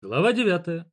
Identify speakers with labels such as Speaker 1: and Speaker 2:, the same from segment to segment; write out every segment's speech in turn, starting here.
Speaker 1: Глава 9.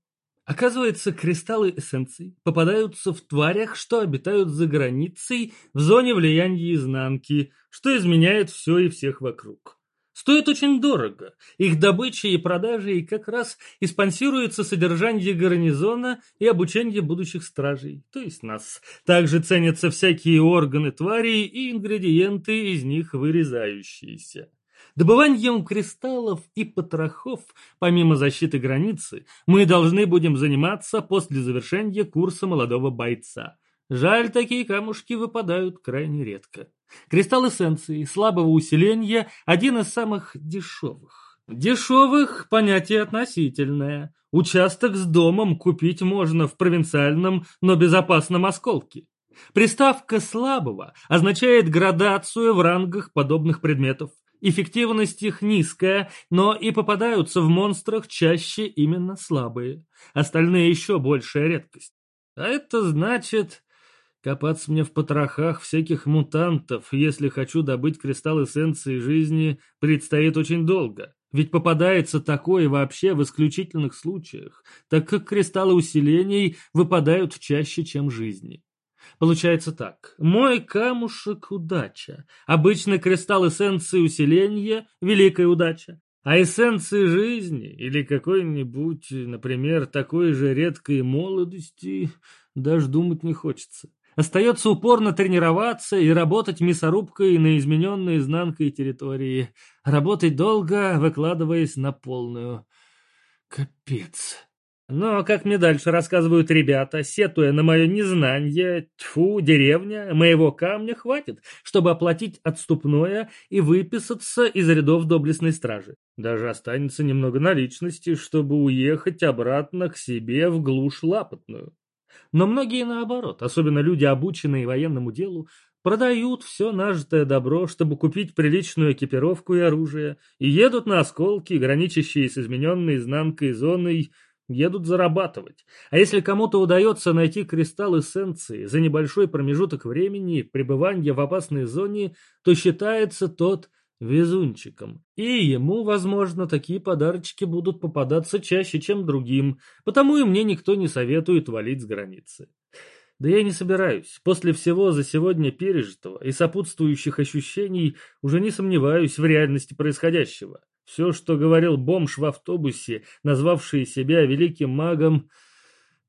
Speaker 1: Оказывается, кристаллы эссенций попадаются в тварях, что обитают за границей в зоне влияния изнанки, что изменяет все и всех вокруг. Стоит очень дорого. Их добыча и продажа и как раз и спонсируется содержание гарнизона и обучение будущих стражей, то есть нас. Также ценятся всякие органы тварей и ингредиенты из них вырезающиеся. Добыванием кристаллов и потрохов, помимо защиты границы, мы должны будем заниматься после завершения курса молодого бойца. Жаль, такие камушки выпадают крайне редко. Кристалл эссенции слабого усиления – один из самых дешевых. Дешевых – понятие относительное. Участок с домом купить можно в провинциальном, но безопасном осколке. Приставка «слабого» означает градацию в рангах подобных предметов. Эффективность их низкая, но и попадаются в монстрах чаще именно слабые. Остальные еще большая редкость. А это значит копаться мне в потрохах всяких мутантов, если хочу добыть кристалл эссенции жизни, предстоит очень долго. Ведь попадается такое вообще в исключительных случаях, так как кристаллы усилений выпадают чаще, чем жизни. Получается так. Мой камушек – удача. Обычный кристалл эссенции усиления – великая удача. А эссенции жизни или какой-нибудь, например, такой же редкой молодости даже думать не хочется. Остается упорно тренироваться и работать мясорубкой на измененной изнанкой территории. Работать долго, выкладываясь на полную. Капец. Но, как мне дальше рассказывают ребята, сетуя на мое незнание, тьфу, деревня, моего камня хватит, чтобы оплатить отступное и выписаться из рядов доблестной стражи. Даже останется немного наличности, чтобы уехать обратно к себе в глушь лапотную. Но многие наоборот, особенно люди, обученные военному делу, продают все нажитое добро, чтобы купить приличную экипировку и оружие, и едут на осколки, граничащие с измененной изнанкой зоной, едут зарабатывать. А если кому-то удается найти кристалл эссенции за небольшой промежуток времени пребывания в опасной зоне, то считается тот везунчиком. И ему, возможно, такие подарочки будут попадаться чаще, чем другим, потому и мне никто не советует валить с границы. Да я не собираюсь. После всего за сегодня пережитого и сопутствующих ощущений уже не сомневаюсь в реальности происходящего. Все, что говорил бомж в автобусе, назвавший себя великим магом,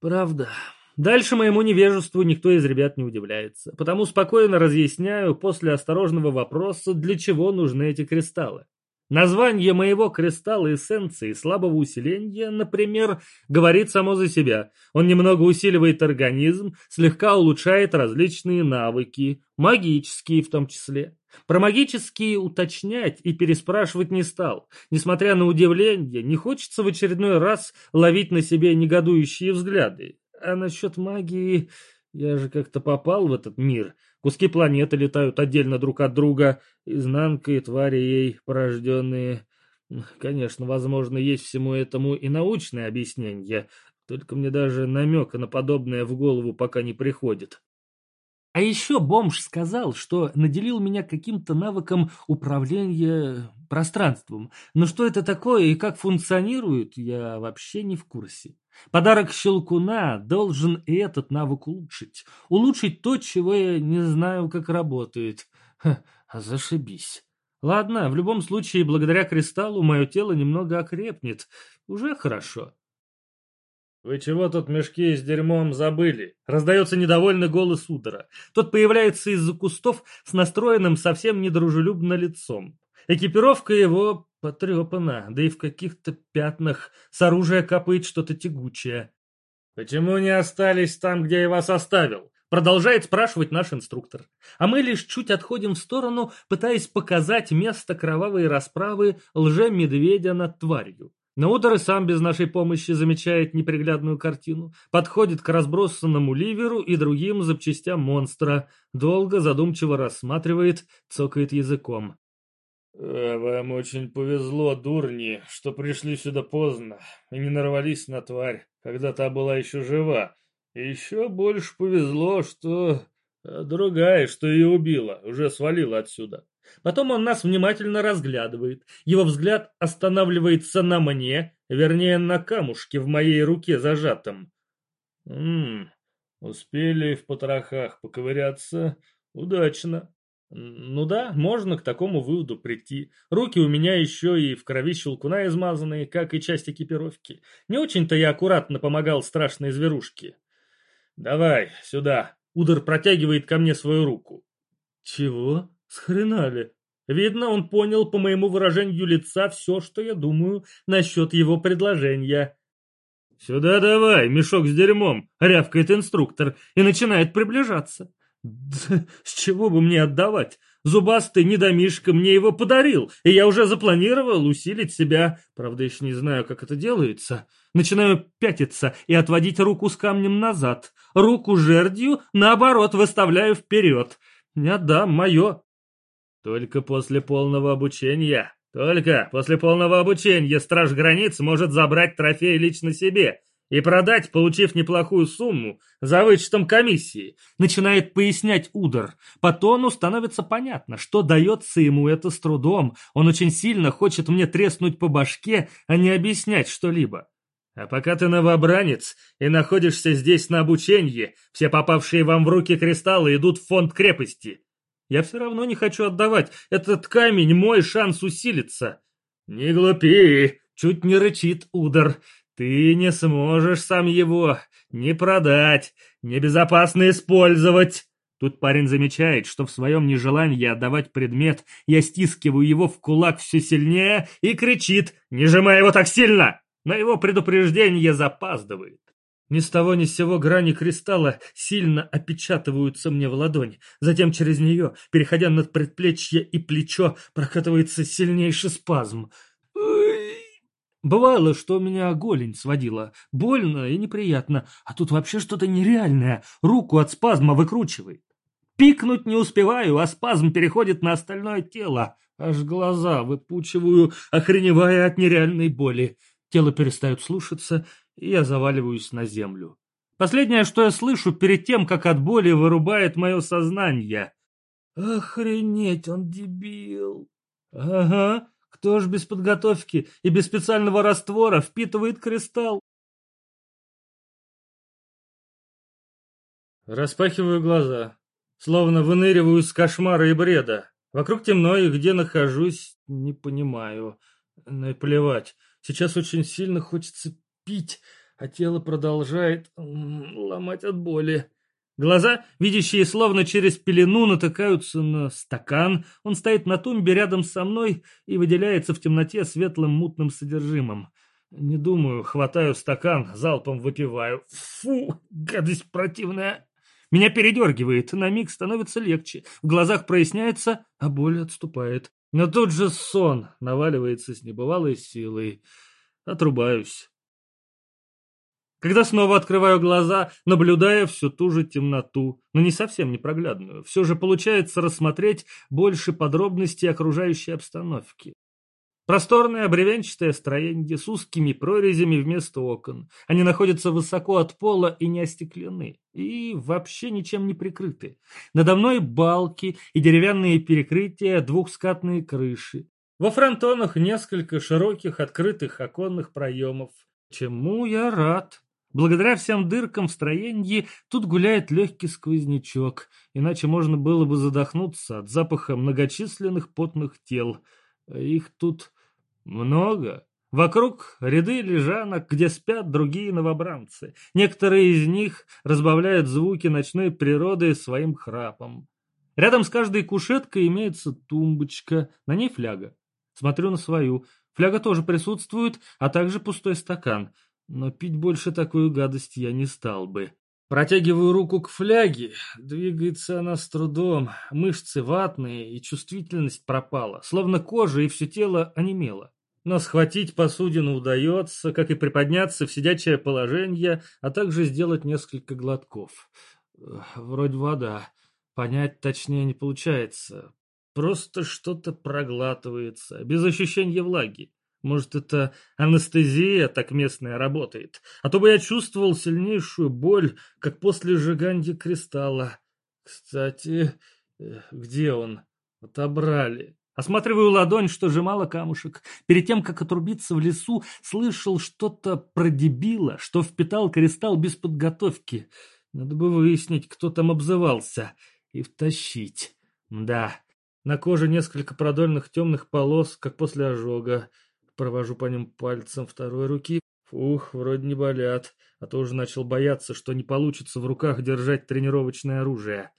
Speaker 1: правда. Дальше моему невежеству никто из ребят не удивляется, потому спокойно разъясняю после осторожного вопроса, для чего нужны эти кристаллы. Название моего кристалла эссенции слабого усиления, например, говорит само за себя. Он немного усиливает организм, слегка улучшает различные навыки, магические в том числе. Про магические уточнять и переспрашивать не стал. Несмотря на удивление, не хочется в очередной раз ловить на себе негодующие взгляды. А насчет магии... Я же как-то попал в этот мир. Куски планеты летают отдельно друг от друга. Изнанка и твари ей порожденные. Конечно, возможно, есть всему этому и научное объяснение. Только мне даже намека на подобное в голову пока не приходит. А еще бомж сказал, что наделил меня каким-то навыком управления пространством. Но что это такое и как функционирует, я вообще не в курсе. Подарок Щелкуна должен и этот навык улучшить. Улучшить то, чего я не знаю, как работает. Ха, зашибись. Ладно, в любом случае, благодаря кристаллу мое тело немного окрепнет. Уже хорошо.
Speaker 2: «Вы чего тут мешки с дерьмом забыли?»
Speaker 1: Раздается недовольный голос Удара. Тот появляется из-за кустов с настроенным совсем недружелюбно лицом. Экипировка его потрепана, да и в каких-то пятнах с оружия капает что-то тягучее.
Speaker 2: «Почему не остались там, где я вас оставил?»
Speaker 1: Продолжает спрашивать наш инструктор. А мы лишь чуть отходим в сторону, пытаясь показать место кровавой расправы лже-медведя над тварью. Наудер и сам без нашей помощи замечает неприглядную картину, подходит к разбросанному ливеру и другим запчастям монстра, долго задумчиво рассматривает, цокает языком.
Speaker 2: «Э, «Вам очень повезло, дурни, что пришли сюда поздно и не нарвались на тварь, когда та была еще жива. И еще больше повезло, что э, другая, что ее убила, уже свалила отсюда.
Speaker 1: Потом он нас внимательно разглядывает. Его взгляд останавливается на мне, вернее, на камушке в моей руке зажатом.
Speaker 2: Ммм, успели в потрохах поковыряться. Удачно.
Speaker 1: Ну да, можно к такому выводу прийти. Руки у меня еще и в крови щелкуна измазанные, как и часть экипировки. Не очень-то я аккуратно помогал страшной зверушке.
Speaker 2: Давай, сюда.
Speaker 1: Удар протягивает ко мне свою руку. Чего? Схренали. Видно, он понял по моему выражению лица все, что я думаю насчет его предложения. «Сюда давай, мешок с дерьмом!» — рявкает инструктор и начинает приближаться. С чего бы мне отдавать? Зубастый недомишка мне его подарил, и я уже запланировал усилить себя. Правда, еще не знаю, как это делается. Начинаю пятиться и отводить руку с камнем назад. Руку жердью, наоборот, выставляю вперед. Не отдам, мое. Только после полного обучения. Только после полного обучения страж границ может забрать трофей лично себе и продать, получив неплохую сумму за вычетом комиссии, начинает пояснять Удар. По тону становится понятно, что дается ему это с трудом. Он очень сильно хочет мне треснуть по башке, а не объяснять что-либо. А пока ты новобранец и находишься здесь на обучении, все попавшие вам в руки кристаллы идут в фонд крепости. Я все равно не хочу отдавать. Этот камень — мой шанс усилиться. Не глупи, чуть не рычит Удар. Ты не сможешь сам его ни продать, ни безопасно использовать. Тут парень замечает, что в своем нежелании отдавать предмет я стискиваю его в кулак все сильнее и кричит «Не сжимай его так сильно!» На его предупреждение запаздывает. Ни с того ни с сего грани кристалла сильно опечатываются мне в ладонь. Затем через нее, переходя над предплечье и плечо, прокатывается сильнейший спазм. Бывало, что меня голень сводила. Больно и неприятно. А тут вообще что-то нереальное. Руку от спазма выкручивает. Пикнуть не успеваю, а спазм переходит на остальное тело. Аж глаза выпучиваю, охреневая от нереальной боли. Тело перестает слушаться, и я заваливаюсь на землю. Последнее, что я слышу перед тем, как от боли вырубает мое сознание. Охренеть, он дебил. Ага, кто ж без подготовки и без специального раствора впитывает кристалл? Распахиваю глаза, словно выныриваю из кошмара и бреда. Вокруг темно, и где нахожусь, не понимаю. Наплевать. Сейчас очень сильно хочется пить, а тело продолжает ломать от боли. Глаза, видящие словно через пелену, натыкаются на стакан. Он стоит на тумбе рядом со мной и выделяется в темноте светлым мутным содержимым. Не думаю, хватаю стакан, залпом выпиваю. Фу, гадость противная. Меня передергивает, на миг становится легче. В глазах проясняется, а боль отступает. Но тут же сон наваливается с небывалой силой. Отрубаюсь. Когда снова открываю глаза, наблюдая всю ту же темноту, но не совсем непроглядную, все же получается рассмотреть больше подробностей окружающей обстановки. Просторное бревенчатое строение с узкими прорезями вместо окон. Они находятся высоко от пола и не остеклены, и вообще ничем не прикрыты. Надо мной балки и деревянные перекрытия, двухскатные крыши. Во фронтонах несколько широких открытых оконных проемов. Чему я рад. Благодаря всем дыркам в строении тут гуляет легкий сквознячок, иначе можно было бы задохнуться от запаха многочисленных потных тел. Их тут много. Вокруг ряды лежанок, где спят другие новобранцы. Некоторые из них разбавляют звуки ночной природы своим храпом. Рядом с каждой кушеткой имеется тумбочка, на ней фляга. Смотрю на свою. Фляга тоже присутствует, а также пустой стакан – но пить больше такую гадость я не стал бы. Протягиваю руку к фляге. Двигается она с трудом. Мышцы ватные, и чувствительность пропала. Словно кожа и все тело онемело. Но схватить посудину удается, как и приподняться в сидячее положение, а также сделать несколько глотков. Вроде вода. Понять точнее не получается. Просто что-то проглатывается, без ощущения влаги. Может, это анестезия так местная работает? А то бы я чувствовал сильнейшую боль, как после сжигания кристалла. Кстати, где он? Отобрали. Осматриваю ладонь, что сжимала камушек. Перед тем, как отрубиться в лесу, слышал что-то про дебила, что впитал кристалл без подготовки. Надо бы выяснить, кто там обзывался. И втащить. Да, на коже несколько продольных темных полос, как после ожога. Провожу по ним пальцем второй руки. Фух, вроде не болят. А то уже начал бояться, что не получится в руках держать тренировочное оружие.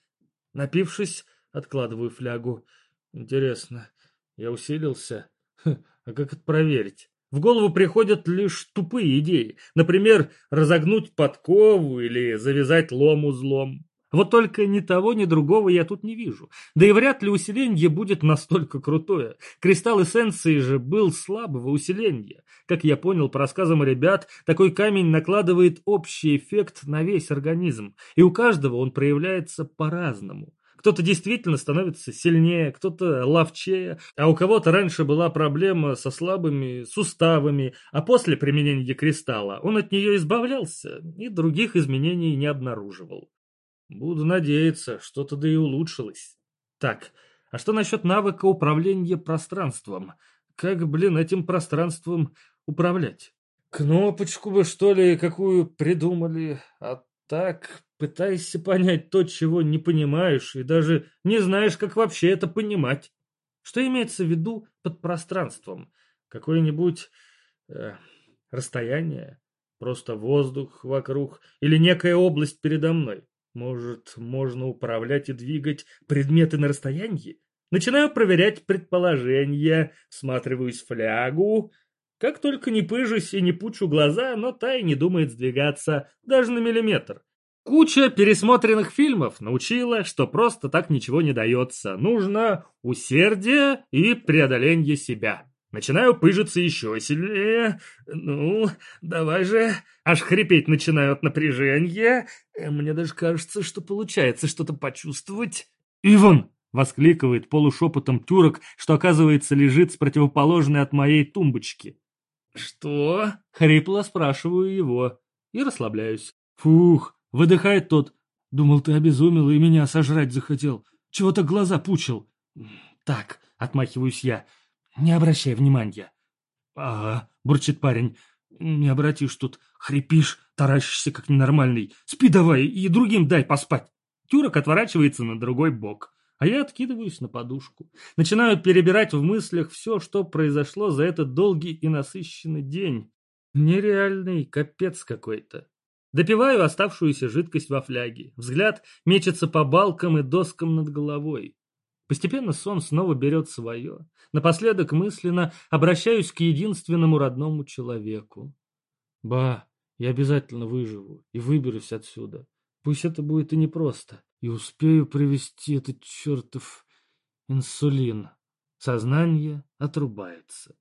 Speaker 1: Напившись, откладываю флягу. Интересно, я усилился? Хм, а как это проверить? В голову приходят лишь тупые идеи. Например, разогнуть подкову или завязать лом узлом. Вот только ни того, ни другого я тут не вижу. Да и вряд ли усиление будет настолько крутое. Кристалл эссенции же был слабого усиления. Как я понял по рассказам ребят, такой камень накладывает общий эффект на весь организм. И у каждого он проявляется по-разному. Кто-то действительно становится сильнее, кто-то ловчее, а у кого-то раньше была проблема со слабыми суставами, а после применения кристалла он от нее избавлялся и других изменений не обнаруживал. Буду надеяться, что-то да и улучшилось. Так, а что насчет навыка управления пространством? Как, блин, этим пространством управлять? Кнопочку бы, что ли, какую придумали, а так пытайся понять то, чего не понимаешь, и даже не знаешь, как вообще это понимать. Что имеется в виду под пространством? Какое-нибудь э, расстояние? Просто воздух вокруг? Или некая область передо мной? Может, можно управлять и двигать предметы на расстоянии? Начинаю проверять предположения, всматриваюсь в флягу. Как только не пыжусь и не пучу глаза, но та и не думает сдвигаться, даже на миллиметр. Куча пересмотренных фильмов научила, что просто так ничего не дается. Нужно усердие и преодоление себя. Начинаю пыжиться еще сильнее. Ну, давай же. Аж хрипеть начинаю от напряжения. Э, мне даже кажется, что получается что-то почувствовать. «Иван!» — воскликивает полушепотом тюрок, что, оказывается, лежит с противоположной от моей тумбочки. «Что?» — хрипло спрашиваю его и расслабляюсь. «Фух!» — выдыхает тот. «Думал, ты обезумел и меня сожрать захотел. Чего-то глаза пучил». «Так», — отмахиваюсь я, — не обращай внимания. Ага, бурчит парень. Не обратишь тут. Хрипишь, таращишься как ненормальный. Спи давай и другим дай поспать. Тюрок отворачивается на другой бок. А я откидываюсь на подушку. Начинаю перебирать в мыслях все, что произошло за этот долгий и насыщенный день. Нереальный капец какой-то. Допиваю оставшуюся жидкость во фляге. Взгляд мечется по балкам и доскам над головой. Постепенно сон снова берет свое. Напоследок мысленно обращаюсь к единственному родному человеку. Ба, я обязательно выживу и выберусь отсюда. Пусть это будет и непросто. И успею привести этот чертов инсулин. Сознание отрубается.